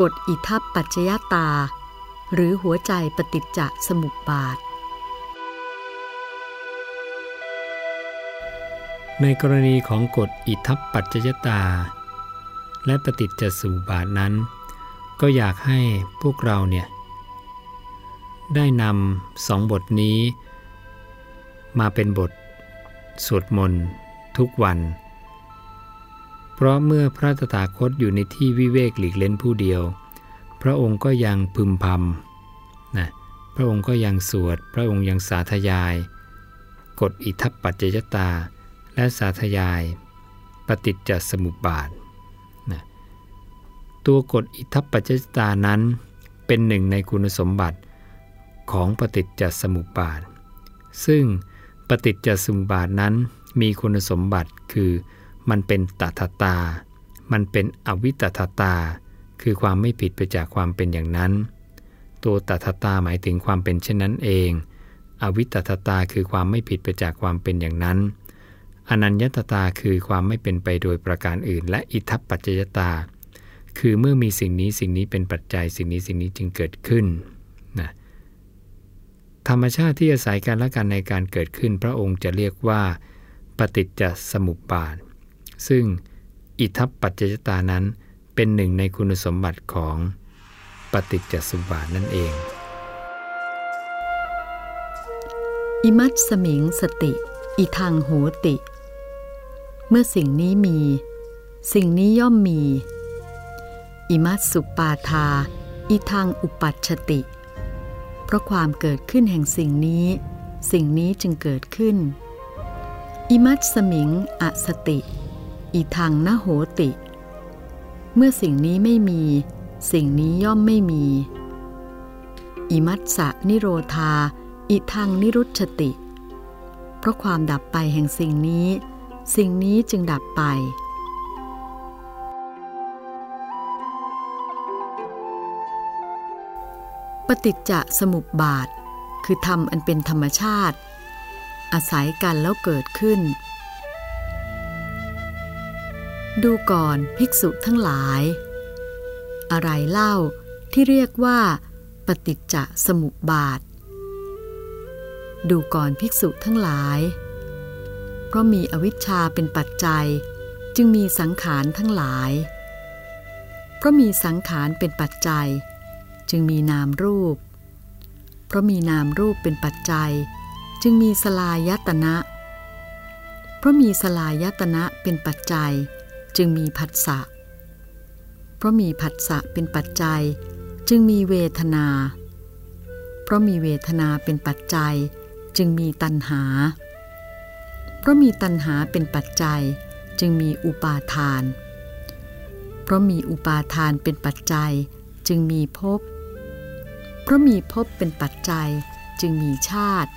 กฎอิทัปปัจจยตา หรือหัวใจปฏิจจสมุปบาท ในกรณีของกฎอิทัปปัจจยตา และปฏิจจสมุปบาทนั้น ก็อยากให้พวกเราเนี่ย ได้นำสองบทนี้ มาเป็นบท สวดมนต์ทุกวัน เพราะเมื่อพระตถาคตอยู่ในที่วิเวกหลีกเล่นผู้เดียว พระองค์ก็ยังพึมพำนะพระองค์ก็ยังสวด พระองค์ยังสาธยาย กฎอิทัปปัจจยตา และสาธยาย ปฏิจจสมุปบาทนะตัวกฎอิทัปปัจจยตานั้นเป็นหนึ่งในคุณสมบัติของปฏิจจสมุปบาท ซึ่งปฏิจจสมุปบาทนั้นมีคุณสมบัติคือ มันเป็นตถาตา มันเป็นอวิตถาตา คือความไม่ผิดไปจากความเป็นอย่างนั้น ตัวตถาตาหมายถึงความเป็นเช่นนั้นเอง อวิตถาตาคือความไม่ผิดไปจากความเป็นอย่างนั้น อนัญญตตาคือความไม่เป็นไปโดยประการอื่น และอิทัปปัจจยตา คือเมื่อมีสิ่งนี้สิ่งนี้เป็นปัจจัยสิ่งนี้สิ่งนี้จึงเกิดขึ้นนะธรรมชาติที่อาศัยกันและกันในการเกิดขึ้น พระองค์จะเรียกว่า ปฏิจจสมุปบาท ซึ่งอิทัปปัจจยตานั้นเป็นหนึ่งในคุณสมบัติของปฏิจจสมุบาทนั่นเอง อิมัตสมิงสติ อิทางโหติ เมื่อสิ่งนี้มี สิ่งนี้ย่อมมี อิมัตสุปาทา อิทางอุปัชติ เพราะความเกิดขึ้นแห่งสิ่งนี้ สิ่งนี้จึงเกิดขึ้น อิมัตสมิงอสติ อิทางนโหติ เมื่อสิ่งนี้ไม่มี สิ่งนี้ย่อมไม่มี อิมัตสะนิโรธา อิทังนิรุชติ เพราะความดับไปแห่งสิ่งนี้ สิ่งนี้จึงดับไปปฏิจจสมุปบาท คือธรรมอันเป็นธรรมชาติ อาศัยกันแล้วเกิดขึ้น ดูก่อนภิกษุทั้งหลาย อะไรเล่าที่เรียกว่า ปฏิจจสมุปบาท ดูก่อนภิกษุทั้งหลาย เพราะมีอวิชชาเป็นปัจจัย จึงมีสังขารทั้งหลาย เพราะมีสังขารเป็นปัจจัย จึงมีนามรูป เพราะมีนามรูปเป็นปัจจัย จึงมีสลายตนะ เพราะมีสลายตนะเป็นปัจจัยจ จึงมีผัสสะ เพราะมีผัสสะเป็นปัจจัย จึงมีเวทนา เพราะมีเวทนาเป็นปัจจัย จึงมีตัณหา เพราะมีตัณหาเป็นปัจจัย จึงมีอุปาทาน เพราะมีอุปาทานเป็นปัจจัย จึงมีภพ เพราะมีภพเป็นปัจจัย จึงมีชาติ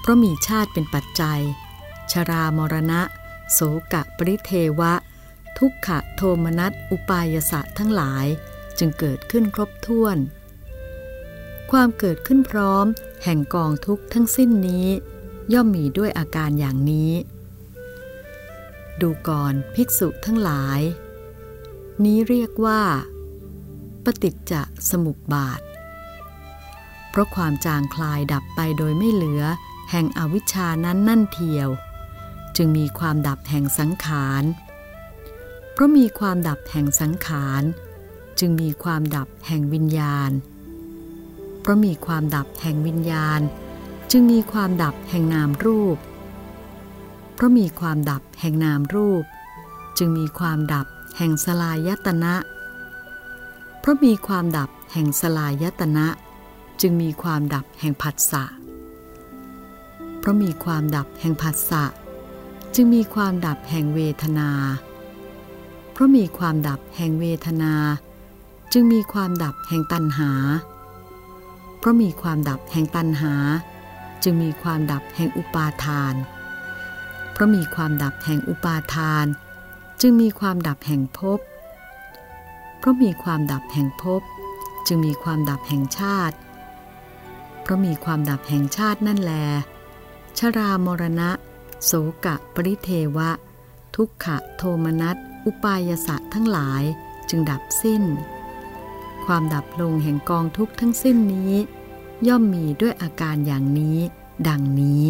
เพราะมีชาติเป็นปัจจัย ชรามรณะ โสกะปริเทวะ ทุกขะโทมนัสอุปายสะทั้งหลายจึงเกิดขึ้นครบถ้วน ความเกิดขึ้นพร้อม แห่งกองทุกข์ทั้งสิ้นนี้ ย่อมมีด้วยอาการอย่างนี้ ดูก่อนภิกษุทั้งหลาย นี้เรียกว่า ปฏิจจสมุปบาท เพราะความจางคลายดับไปโดยไม่เหลือ แห่งอวิชชานั้นนั่นเทียว จึงมีความดับแห่งสังขาร เพราะมีความดับแห่งสังขาร จึงมีความดับแห่งวิญญาณ เพราะมีความดับแห่งวิญญาณ จึงมีความดับแห่งนามรูป เพราะมีความดับแห่งนามรูป จึงมีความดับแห่งสลายตนะ เพราะมีความดับแห่งสลายตนะ จึงมีความดับแห่งผัสสะเพราะมีความดับแห่งผัสสะ จึงมีความดับแห่งเวทนา เพราะมีความดับแห่งเวทนา จึงมีความดับแห่งตัณหา เพราะมีความดับแห่งตัณหา จึงมีความดับแห่งอุปาทาน เพราะมีความดับแห่งอุปาทาน จึงมีความดับแห่งภพ เพราะมีความดับแห่งภพ จึงมีความดับแห่งชาติ เพราะมีความดับแห่งชาตินั่นแล ชรามรณะ โสกะปริเทวะ ทุกขะโทมนัส อุปายสะทั้งหลายจึงดับสิ้น ความดับลงแห่งกองทุกข์ทั้งสิ้นนี้ ย่อมมีด้วยอาการอย่างนี้ ดังนี้